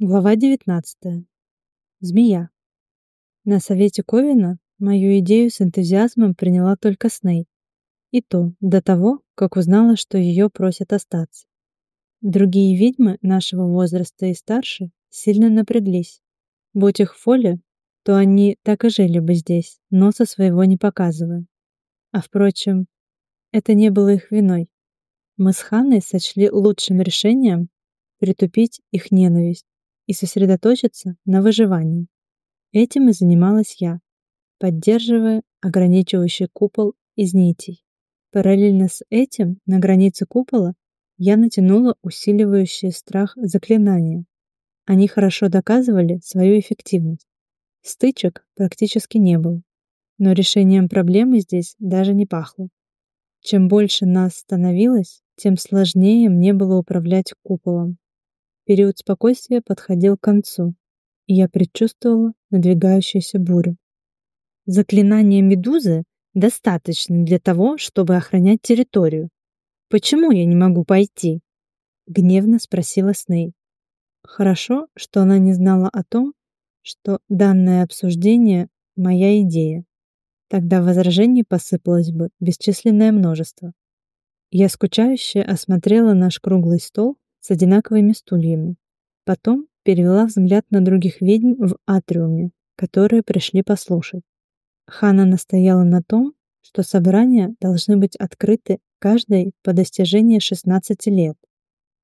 Глава 19. Змея. На совете Ковина мою идею с энтузиазмом приняла только Сней. И то до того, как узнала, что ее просят остаться. Другие ведьмы нашего возраста и старше сильно напряглись. Будь их воля, то они так и жили бы здесь, носа своего не показывая. А впрочем, это не было их виной. Мы с Ханной сочли лучшим решением притупить их ненависть и сосредоточиться на выживании. Этим и занималась я, поддерживая ограничивающий купол из нитей. Параллельно с этим на границе купола я натянула усиливающие страх заклинания. Они хорошо доказывали свою эффективность. Стычек практически не было, но решением проблемы здесь даже не пахло. Чем больше нас становилось, тем сложнее мне было управлять куполом. Период спокойствия подходил к концу, и я предчувствовала надвигающуюся бурю. Заклинание Медузы достаточно для того, чтобы охранять территорию. Почему я не могу пойти? Гневно спросила Сней. Хорошо, что она не знала о том, что данное обсуждение — моя идея. Тогда возражений посыпалось бы бесчисленное множество. Я скучающе осмотрела наш круглый стол с одинаковыми стульями. Потом перевела взгляд на других ведьм в атриуме, которые пришли послушать. Хана настояла на том, что собрания должны быть открыты каждой по достижении 16 лет.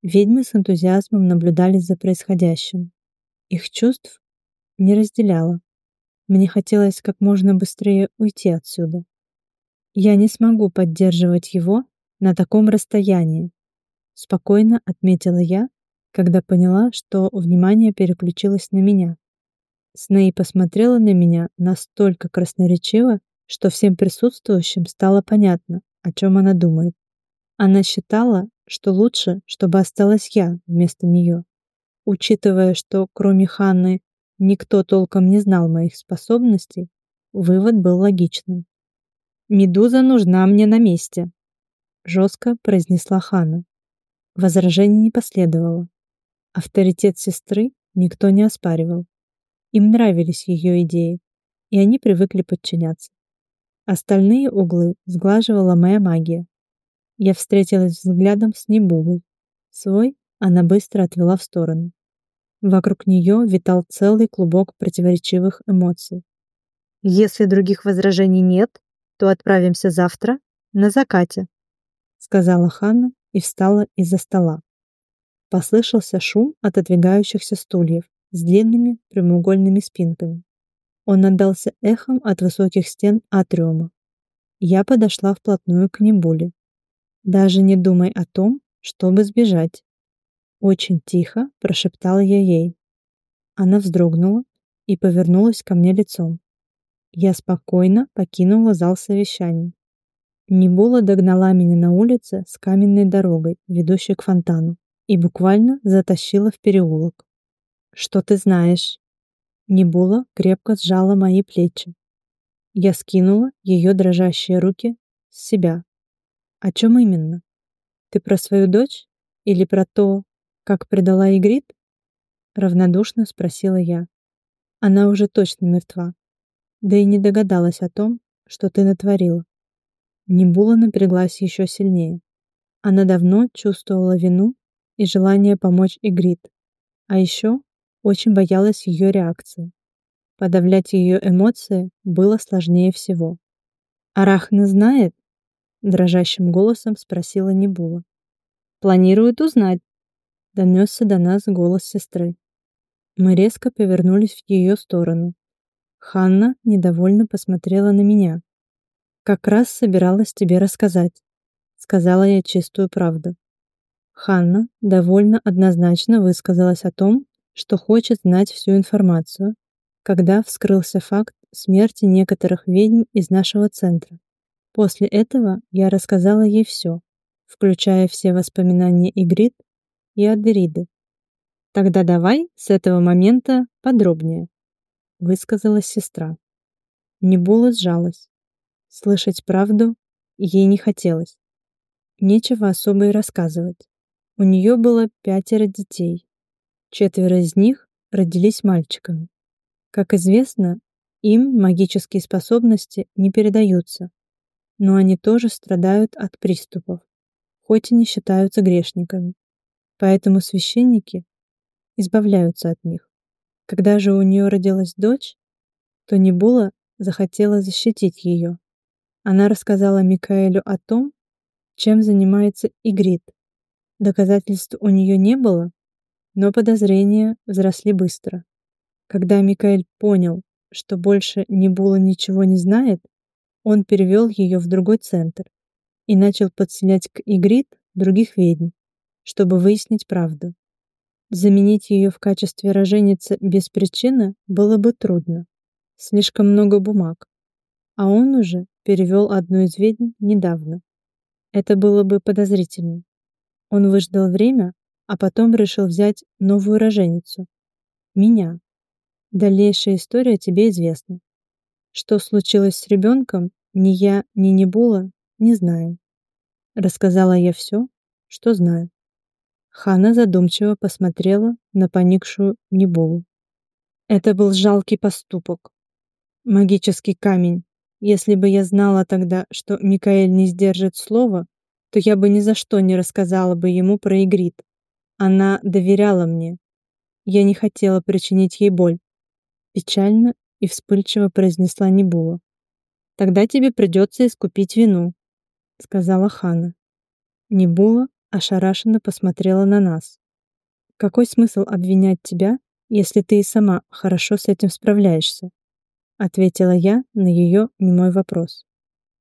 Ведьмы с энтузиазмом наблюдали за происходящим. Их чувств не разделяла. Мне хотелось как можно быстрее уйти отсюда. Я не смогу поддерживать его на таком расстоянии, Спокойно отметила я, когда поняла, что внимание переключилось на меня. Сней посмотрела на меня настолько красноречиво, что всем присутствующим стало понятно, о чем она думает. Она считала, что лучше, чтобы осталась я вместо нее. Учитывая, что кроме Ханны никто толком не знал моих способностей, вывод был логичным. «Медуза нужна мне на месте», — жестко произнесла Ханна. Возражений не последовало. Авторитет сестры никто не оспаривал. Им нравились ее идеи, и они привыкли подчиняться. Остальные углы сглаживала моя магия. Я встретилась взглядом с Небулой. Свой она быстро отвела в сторону. Вокруг нее витал целый клубок противоречивых эмоций. «Если других возражений нет, то отправимся завтра на закате», сказала Ханна и встала из-за стола. Послышался шум отодвигающихся стульев с длинными прямоугольными спинками. Он отдался эхом от высоких стен атриума. Я подошла вплотную к Небуле. Даже не думай о том, чтобы сбежать. Очень тихо прошептала я ей. Она вздрогнула и повернулась ко мне лицом. Я спокойно покинула зал совещаний. Небула догнала меня на улице с каменной дорогой, ведущей к фонтану, и буквально затащила в переулок. «Что ты знаешь?» Небула крепко сжала мои плечи. Я скинула ее дрожащие руки с себя. «О чем именно? Ты про свою дочь? Или про то, как предала Игрит?» Равнодушно спросила я. Она уже точно мертва. Да и не догадалась о том, что ты натворила. Небула напряглась еще сильнее. Она давно чувствовала вину и желание помочь Игрит, а еще очень боялась ее реакции. Подавлять ее эмоции было сложнее всего. «Арахна знает?» — дрожащим голосом спросила Небула. «Планирует узнать», — донесся до нас голос сестры. Мы резко повернулись в ее сторону. Ханна недовольно посмотрела на меня. «Как раз собиралась тебе рассказать», — сказала я чистую правду. Ханна довольно однозначно высказалась о том, что хочет знать всю информацию, когда вскрылся факт смерти некоторых ведьм из нашего центра. После этого я рассказала ей все, включая все воспоминания Игрит и Адериды. «Тогда давай с этого момента подробнее», — высказалась сестра. Небула сжалась. Слышать правду ей не хотелось. Нечего особо и рассказывать. У нее было пятеро детей. Четверо из них родились мальчиками. Как известно, им магические способности не передаются, но они тоже страдают от приступов, хоть и не считаются грешниками. Поэтому священники избавляются от них. Когда же у нее родилась дочь, то Небула захотела защитить ее. Она рассказала Микаэлю о том, чем занимается Игрит. Доказательств у нее не было, но подозрения взросли быстро. Когда Микаэль понял, что больше Небула ничего не знает, он перевел ее в другой центр и начал подселять к Игрит других ведьм, чтобы выяснить правду. Заменить ее в качестве роженицы без причины было бы трудно. Слишком много бумаг. А он уже перевел одну из ведьм недавно. Это было бы подозрительно. Он выждал время, а потом решил взять новую роженицу. Меня. Дальнейшая история тебе известна. Что случилось с ребенком, ни я, ни Небула не знаем. Рассказала я все, что знаю. Хана задумчиво посмотрела на поникшую Небулу. Это был жалкий поступок. Магический камень. Если бы я знала тогда, что Микаэль не сдержит слова, то я бы ни за что не рассказала бы ему про Игрит. Она доверяла мне. Я не хотела причинить ей боль. Печально и вспыльчиво произнесла Небула. «Тогда тебе придется искупить вину», — сказала Хана. Небула ошарашенно посмотрела на нас. «Какой смысл обвинять тебя, если ты и сама хорошо с этим справляешься?» Ответила я на ее немой вопрос.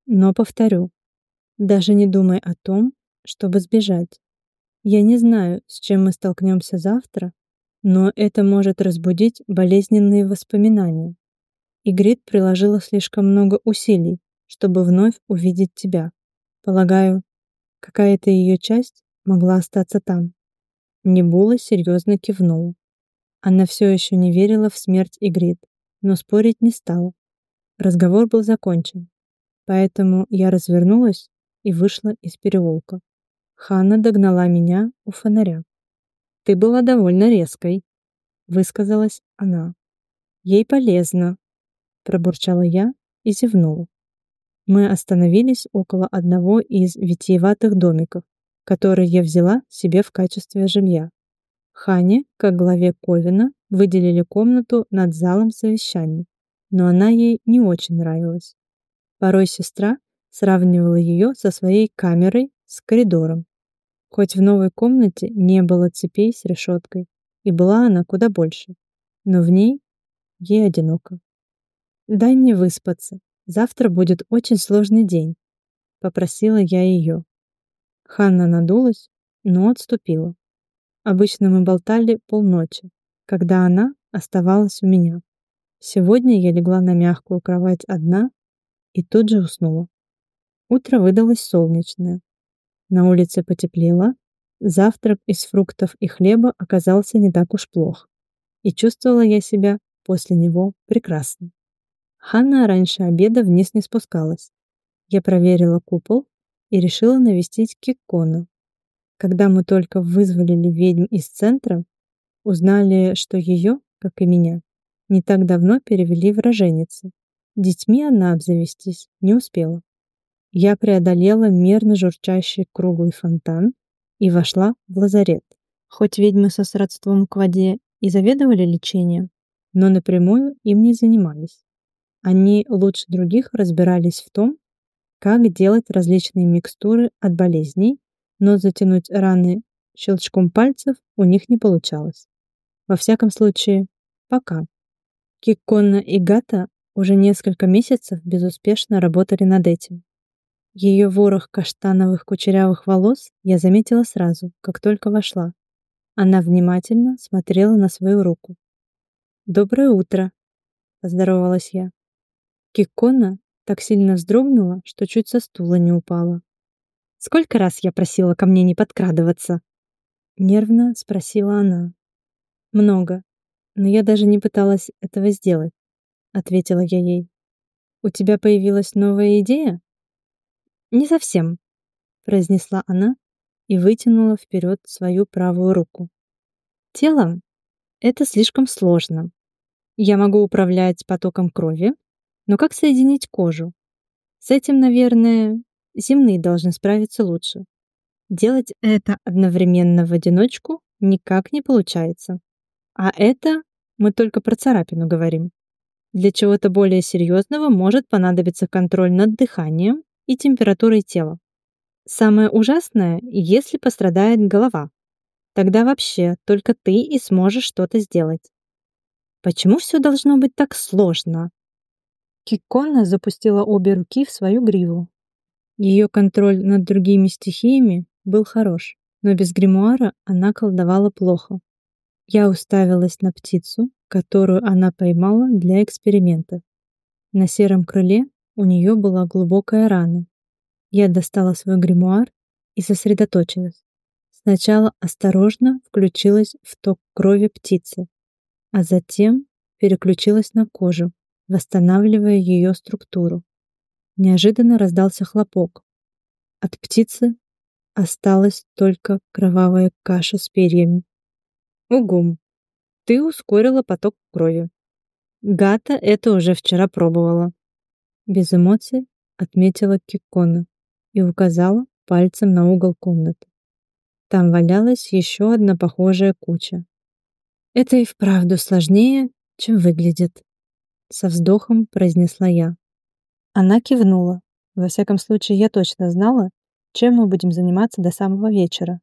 Но повторю, даже не думай о том, чтобы сбежать. Я не знаю, с чем мы столкнемся завтра, но это может разбудить болезненные воспоминания. Игрит приложила слишком много усилий, чтобы вновь увидеть тебя. Полагаю, какая-то ее часть могла остаться там. Небула серьезно кивнула. Она все еще не верила в смерть Игрит, но спорить не стала. Разговор был закончен, поэтому я развернулась и вышла из переулка. Ханна догнала меня у фонаря. «Ты была довольно резкой», — высказалась она. «Ей полезно», — пробурчала я и зевнула. Мы остановились около одного из витиеватых домиков, который я взяла себе в качестве жилья. Хане, как главе Ковина, выделили комнату над залом совещаний, но она ей не очень нравилась. Порой сестра сравнивала ее со своей камерой с коридором. Хоть в новой комнате не было цепей с решеткой, и была она куда больше, но в ней ей одиноко. «Дай мне выспаться, завтра будет очень сложный день», — попросила я ее. Ханна надулась, но отступила. Обычно мы болтали полночи, когда она оставалась у меня. Сегодня я легла на мягкую кровать одна и тут же уснула. Утро выдалось солнечное. На улице потеплело, завтрак из фруктов и хлеба оказался не так уж плох. И чувствовала я себя после него прекрасно. Ханна раньше обеда вниз не спускалась. Я проверила купол и решила навестить Киккона, когда мы только вызволили ведьм из центра, узнали, что ее, как и меня, не так давно перевели в роженицы. Детьми она обзавестись не успела. Я преодолела мерно журчащий круглый фонтан и вошла в лазарет. Хоть ведьмы со сродством к воде и заведовали лечением, но напрямую им не занимались. Они лучше других разбирались в том, как делать различные микстуры от болезней но затянуть раны щелчком пальцев у них не получалось. Во всяком случае, пока. Киккона и Гата уже несколько месяцев безуспешно работали над этим. Ее ворох каштановых кучерявых волос я заметила сразу, как только вошла. Она внимательно смотрела на свою руку. «Доброе утро», — поздоровалась я. Киккона так сильно вздрогнула, что чуть со стула не упала. Сколько раз я просила ко мне не подкрадываться?» Нервно спросила она. «Много, но я даже не пыталась этого сделать», ответила я ей. «У тебя появилась новая идея?» «Не совсем», произнесла она и вытянула вперед свою правую руку. «Тело это слишком сложно. Я могу управлять потоком крови, но как соединить кожу? С этим, наверное, земные должны справиться лучше. Делать это одновременно в одиночку никак не получается. А это мы только про царапину говорим. Для чего-то более серьезного может понадобиться контроль над дыханием и температурой тела. Самое ужасное, если пострадает голова. Тогда вообще только ты и сможешь что-то сделать. Почему все должно быть так сложно? Кикона запустила обе руки в свою гриву. Ее контроль над другими стихиями был хорош, но без гримуара она колдовала плохо. Я уставилась на птицу, которую она поймала для эксперимента. На сером крыле у нее была глубокая рана. Я достала свой гримуар и сосредоточилась. Сначала осторожно включилась в ток крови птицы, а затем переключилась на кожу, восстанавливая ее структуру. Неожиданно раздался хлопок. От птицы осталась только кровавая каша с перьями. Угум. Ты ускорила поток крови. Гата это уже вчера пробовала. Без эмоций отметила Кикона и указала пальцем на угол комнаты. Там валялась еще одна похожая куча. Это и вправду сложнее, чем выглядит. Со вздохом произнесла я. Она кивнула. Во всяком случае, я точно знала, чем мы будем заниматься до самого вечера.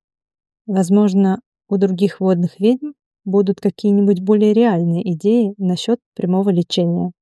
Возможно, у других водных ведьм будут какие-нибудь более реальные идеи насчет прямого лечения.